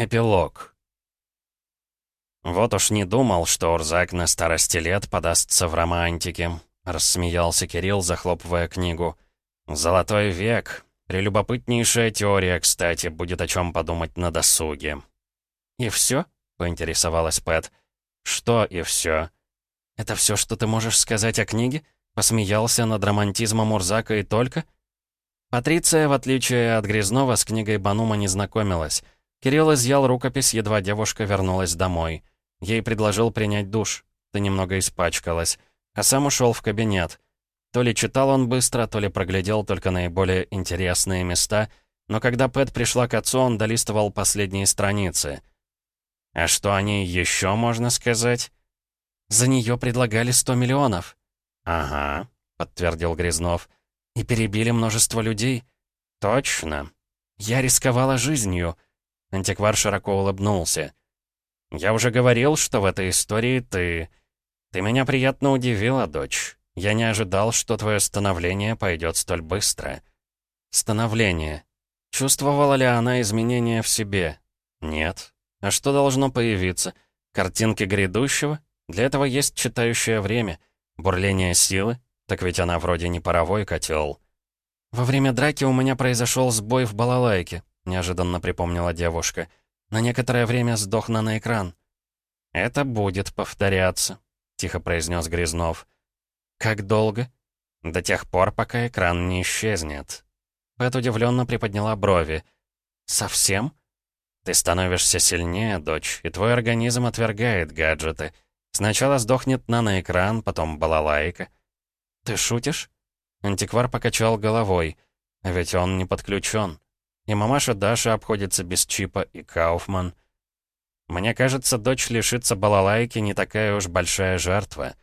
Эпилог. «Вот уж не думал, что Урзак на старости лет подастся в романтике», — рассмеялся Кирилл, захлопывая книгу. «Золотой век. Прелюбопытнейшая теория, кстати, будет о чем подумать на досуге». «И все?» — поинтересовалась Пэт. «Что и все?» «Это все, что ты можешь сказать о книге? Посмеялся над романтизмом Урзака и только?» Патриция, в отличие от Грязнова, с книгой Банума не знакомилась — Кирилл изъял рукопись, едва девушка вернулась домой. Ей предложил принять душ. Ты немного испачкалась. А сам ушел в кабинет. То ли читал он быстро, то ли проглядел только наиболее интересные места, но когда Пэт пришла к отцу, он долистывал последние страницы. «А что о ней еще можно сказать?» «За нее предлагали сто миллионов». «Ага», — подтвердил Грязнов. «И перебили множество людей». «Точно». «Я рисковала жизнью». Антиквар широко улыбнулся. «Я уже говорил, что в этой истории ты... Ты меня приятно удивила, дочь. Я не ожидал, что твое становление пойдет столь быстро». «Становление. Чувствовала ли она изменения в себе? Нет. А что должно появиться? Картинки грядущего? Для этого есть читающее время. Бурление силы? Так ведь она вроде не паровой котел. Во время драки у меня произошел сбой в балалайке неожиданно припомнила девушка. «На некоторое время сдох на экран». «Это будет повторяться», — тихо произнес Грязнов. «Как долго?» «До тех пор, пока экран не исчезнет». Пэт удивленно приподняла брови. «Совсем?» «Ты становишься сильнее, дочь, и твой организм отвергает гаджеты. Сначала сдохнет наноэкран, потом балалайка». «Ты шутишь?» Антиквар покачал головой. «А ведь он не подключен. И мамаша Даша обходится без чипа, и Кауфман. Мне кажется, дочь лишиться балалайки не такая уж большая жертва.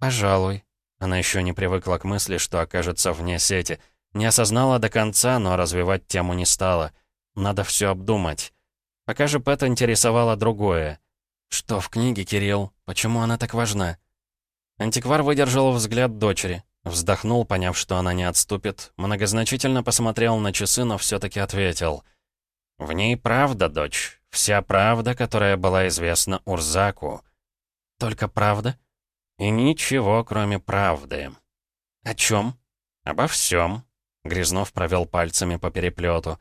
Пожалуй. Она еще не привыкла к мысли, что окажется вне сети. Не осознала до конца, но развивать тему не стала. Надо все обдумать. Пока же Пэт интересовало другое. Что в книге, Кирилл? Почему она так важна? Антиквар выдержал взгляд дочери. Вздохнул, поняв, что она не отступит, многозначительно посмотрел на часы, но все-таки ответил. «В ней правда, дочь. Вся правда, которая была известна Урзаку. Только правда? И ничего, кроме правды. О чем? Обо всем. Грязнов провел пальцами по переплету.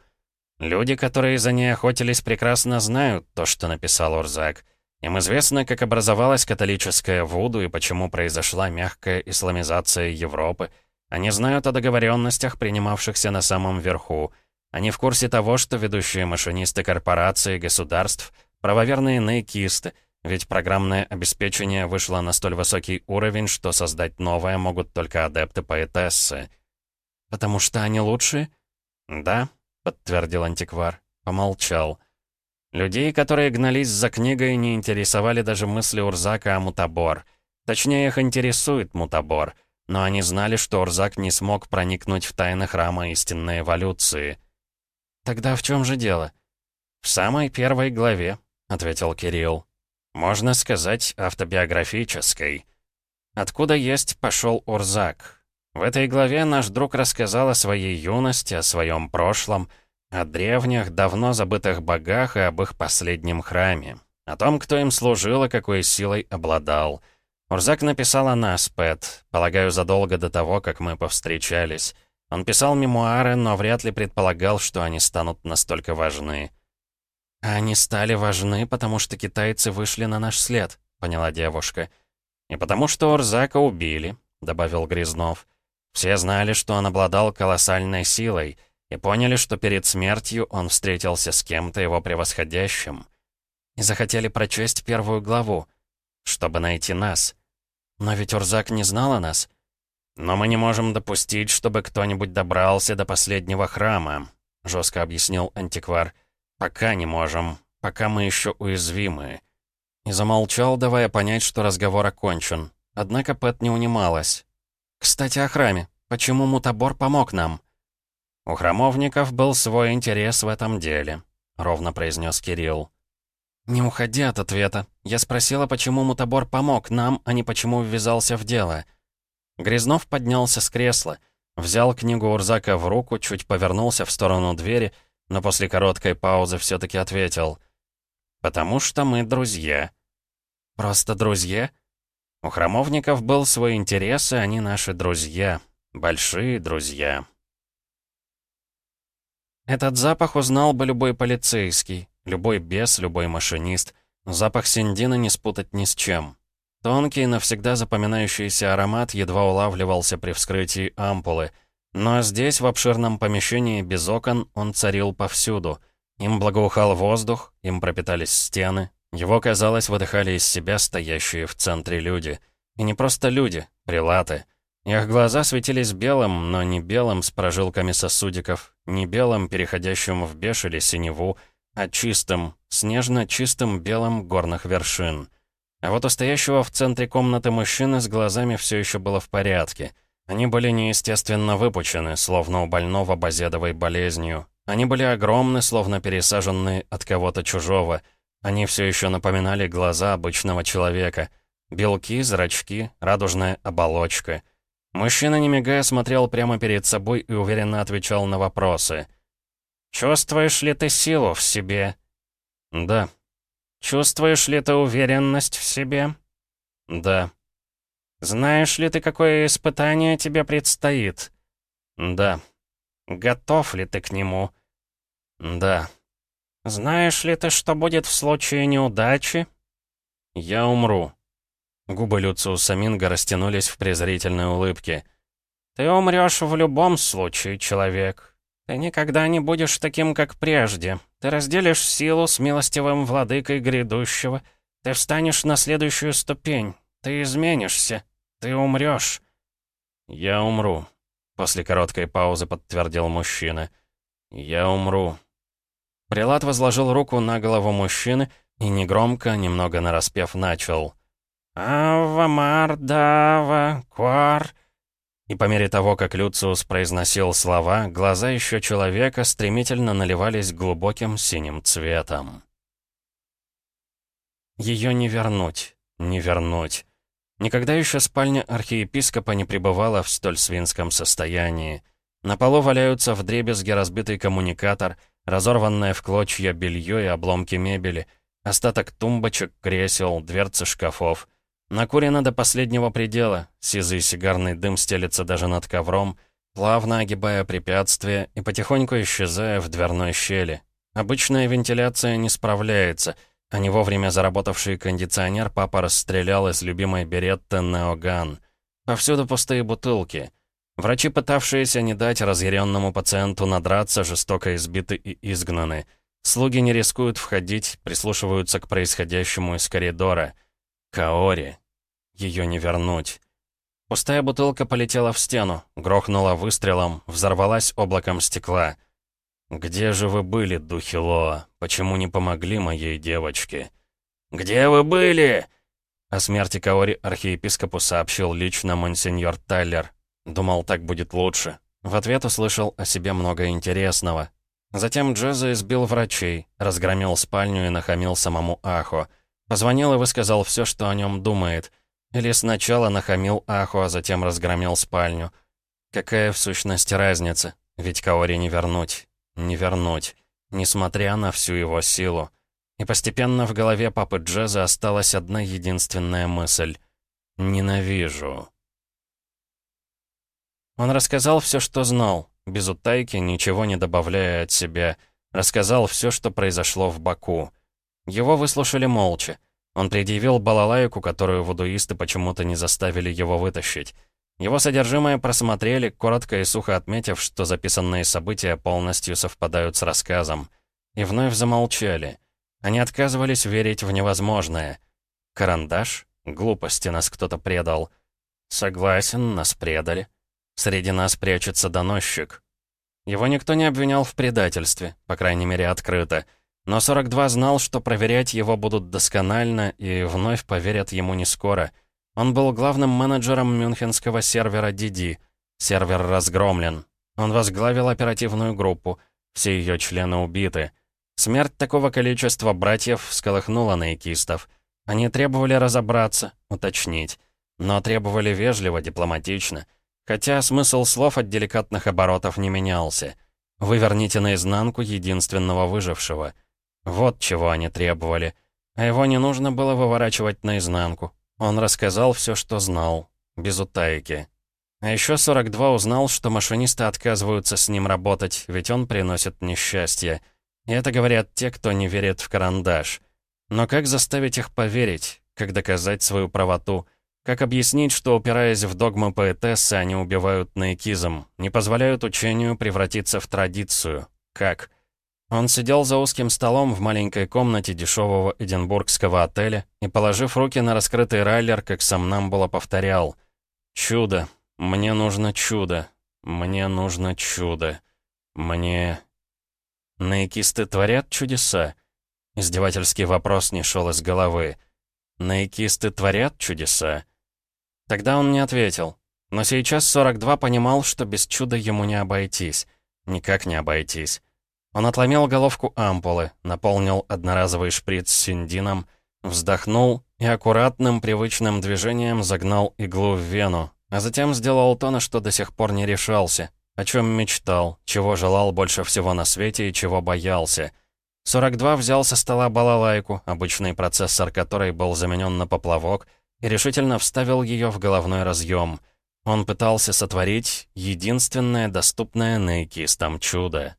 Люди, которые за ней охотились, прекрасно знают то, что написал Урзак. Им известно, как образовалась католическая Вуду и почему произошла мягкая исламизация Европы. Они знают о договоренностях, принимавшихся на самом верху. Они в курсе того, что ведущие машинисты корпораций государств — правоверные наикисты, ведь программное обеспечение вышло на столь высокий уровень, что создать новое могут только адепты-поэтессы. «Потому что они лучшие?» «Да», — подтвердил антиквар. Помолчал. Людей, которые гнались за книгой, не интересовали даже мысли Урзака о Мутабор. Точнее, их интересует Мутабор. Но они знали, что Урзак не смог проникнуть в тайны храма истинной эволюции. «Тогда в чем же дело?» «В самой первой главе», — ответил Кирилл. «Можно сказать, автобиографической. Откуда есть пошел Урзак? В этой главе наш друг рассказал о своей юности, о своем прошлом — о древних, давно забытых богах и об их последнем храме. О том, кто им служил и какой силой обладал. Урзак написал о нас, Пэт, полагаю, задолго до того, как мы повстречались. Он писал мемуары, но вряд ли предполагал, что они станут настолько важны. «А они стали важны, потому что китайцы вышли на наш след», — поняла девушка. «И потому что Урзака убили», — добавил Грязнов. «Все знали, что он обладал колоссальной силой» и поняли, что перед смертью он встретился с кем-то его превосходящим. И захотели прочесть первую главу, чтобы найти нас. Но ведь Урзак не знал о нас. «Но мы не можем допустить, чтобы кто-нибудь добрался до последнего храма», — жестко объяснил антиквар. «Пока не можем. Пока мы еще уязвимы». И замолчал, давая понять, что разговор окончен. Однако Пэт не унималась. «Кстати, о храме. Почему Мутабор помог нам?» «У храмовников был свой интерес в этом деле», — ровно произнес Кирилл. «Не уходи от ответа. Я спросила, почему Мутабор помог нам, а не почему ввязался в дело». Грязнов поднялся с кресла, взял книгу Урзака в руку, чуть повернулся в сторону двери, но после короткой паузы все таки ответил — «Потому что мы друзья». «Просто друзья?» У храмовников был свой интерес, и они наши друзья. Большие друзья. Этот запах узнал бы любой полицейский, любой бес, любой машинист. Запах синдина не спутать ни с чем. Тонкий, навсегда запоминающийся аромат едва улавливался при вскрытии ампулы. Но здесь, в обширном помещении без окон, он царил повсюду. Им благоухал воздух, им пропитались стены. Его, казалось, выдыхали из себя стоящие в центре люди. И не просто люди, прилаты. Их глаза светились белым, но не белым с прожилками сосудиков, не белым, переходящим в беж или синеву, а чистым, снежно-чистым белым горных вершин. А вот у стоящего в центре комнаты мужчины с глазами все еще было в порядке. Они были неестественно выпучены, словно у больного базедовой болезнью. Они были огромны, словно пересаженные от кого-то чужого. Они все еще напоминали глаза обычного человека. Белки, зрачки, радужная оболочка. Мужчина, не мигая, смотрел прямо перед собой и уверенно отвечал на вопросы. «Чувствуешь ли ты силу в себе?» «Да», Чувствуешь ли ты уверенность в себе? Да. Знаешь ли ты, какое испытание тебе предстоит? Да. Готов ли ты к нему? Да. Знаешь ли ты, что будет в случае неудачи? Я умру. Губы Люциуса Минга растянулись в презрительной улыбке. «Ты умрешь в любом случае, человек. Ты никогда не будешь таким, как прежде. Ты разделишь силу с милостивым владыкой грядущего. Ты встанешь на следующую ступень. Ты изменишься. Ты умрешь. «Я умру», — после короткой паузы подтвердил мужчина. «Я умру». Прилад возложил руку на голову мужчины и негромко, немного нараспев, начал. «Ава Мардава Квар...» И по мере того, как Люциус произносил слова, глаза еще человека стремительно наливались глубоким синим цветом. Ее не вернуть, не вернуть. Никогда еще спальня архиепископа не пребывала в столь свинском состоянии. На полу валяются вдребезги разбитый коммуникатор, разорванное в клочья белье и обломки мебели, остаток тумбочек, кресел, дверцы шкафов — Накурено до последнего предела, сизый сигарный дым стелется даже над ковром, плавно огибая препятствия и потихоньку исчезая в дверной щели. Обычная вентиляция не справляется, а не вовремя заработавший кондиционер папа расстрелял из любимой беретты «Неоган». Повсюду пустые бутылки. Врачи, пытавшиеся не дать разъяренному пациенту надраться, жестоко избиты и изгнаны. Слуги не рискуют входить, прислушиваются к происходящему из коридора — Каори. Ее не вернуть. Пустая бутылка полетела в стену, грохнула выстрелом, взорвалась облаком стекла. «Где же вы были, духи Лоа? Почему не помогли моей девочке?» «Где вы были?» О смерти Каори архиепископу сообщил лично монсеньор Тайлер. Думал, так будет лучше. В ответ услышал о себе много интересного. Затем Джеза избил врачей, разгромил спальню и нахамил самому Ахо — Позвонил и высказал все, что о нем думает. Или сначала нахамил Аху, а затем разгромил спальню. Какая в сущности разница? Ведь Каори не вернуть. Не вернуть. Несмотря на всю его силу. И постепенно в голове папы Джеза осталась одна единственная мысль. «Ненавижу». Он рассказал все, что знал, без утайки, ничего не добавляя от себя. Рассказал все, что произошло в Баку. Его выслушали молча. Он предъявил балалайку, которую вудуисты почему-то не заставили его вытащить. Его содержимое просмотрели, коротко и сухо отметив, что записанные события полностью совпадают с рассказом. И вновь замолчали. Они отказывались верить в невозможное. Карандаш? Глупости нас кто-то предал. Согласен, нас предали. Среди нас прячется доносчик. Его никто не обвинял в предательстве, по крайней мере, открыто. Но 42 знал, что проверять его будут досконально и вновь поверят ему не скоро. Он был главным менеджером мюнхенского сервера DD. Сервер разгромлен. Он возглавил оперативную группу. Все ее члены убиты. Смерть такого количества братьев всколыхнула наикистов. Они требовали разобраться, уточнить. Но требовали вежливо, дипломатично. Хотя смысл слов от деликатных оборотов не менялся. «Выверните наизнанку единственного выжившего». Вот чего они требовали. А его не нужно было выворачивать наизнанку. Он рассказал все, что знал, без утайки. А еще 42 узнал, что машинисты отказываются с ним работать, ведь он приносит несчастье. И это говорят те, кто не верит в карандаш. Но как заставить их поверить? Как доказать свою правоту? Как объяснить, что, упираясь в догмы поэтессы, они убивают наикизм, не позволяют учению превратиться в традицию? Как? Он сидел за узким столом в маленькой комнате дешевого эдинбургского отеля и, положив руки на раскрытый райлер, как сам нам было повторял. «Чудо! Мне нужно чудо! Мне нужно чудо! Мне...» «Наикисты творят чудеса?» Издевательский вопрос не шел из головы. «Наикисты творят чудеса?» Тогда он не ответил. Но сейчас 42 понимал, что без чуда ему не обойтись. Никак не обойтись. Он отломил головку ампулы, наполнил одноразовый шприц синдином, вздохнул и аккуратным привычным движением загнал иглу в вену, а затем сделал то, на что до сих пор не решался, о чем мечтал, чего желал больше всего на свете и чего боялся. 42 взял со стола балалайку, обычный процессор которой был заменен на поплавок, и решительно вставил ее в головной разъем. Он пытался сотворить единственное доступное наикистам чудо.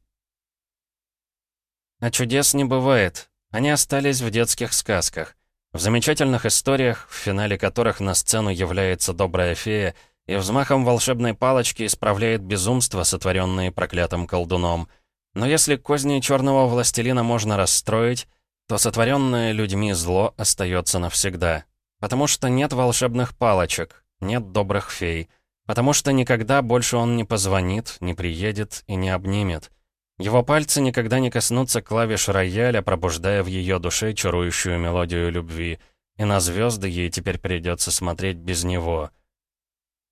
А чудес не бывает. Они остались в детских сказках. В замечательных историях, в финале которых на сцену является добрая фея и взмахом волшебной палочки исправляет безумство, сотворенные проклятым колдуном. Но если козни черного властелина можно расстроить, то сотворенное людьми зло остается навсегда. Потому что нет волшебных палочек, нет добрых фей. Потому что никогда больше он не позвонит, не приедет и не обнимет. Его пальцы никогда не коснутся клавиш рояля, пробуждая в ее душе чарующую мелодию любви, и на звезды ей теперь придется смотреть без него.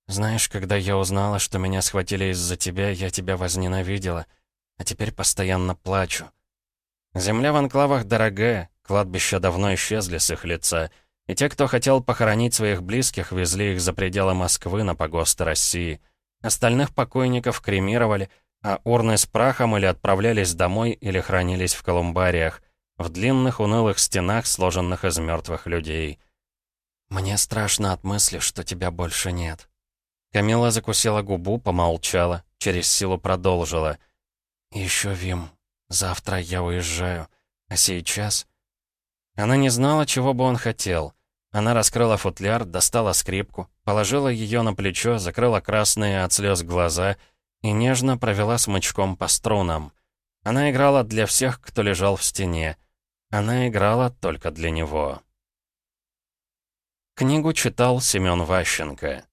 «Знаешь, когда я узнала, что меня схватили из-за тебя, я тебя возненавидела, а теперь постоянно плачу. Земля в анклавах дорогая, кладбища давно исчезли с их лица, и те, кто хотел похоронить своих близких, везли их за пределы Москвы на погосты России. Остальных покойников кремировали — а урны с прахом или отправлялись домой, или хранились в колумбариях, в длинных унылых стенах, сложенных из мертвых людей. «Мне страшно от мысли, что тебя больше нет». Камила закусила губу, помолчала, через силу продолжила. «Еще, Вим, завтра я уезжаю, а сейчас...» Она не знала, чего бы он хотел. Она раскрыла футляр, достала скрипку, положила ее на плечо, закрыла красные от слез глаза — и нежно провела смычком по струнам. Она играла для всех, кто лежал в стене. Она играла только для него. Книгу читал Семён Ващенко.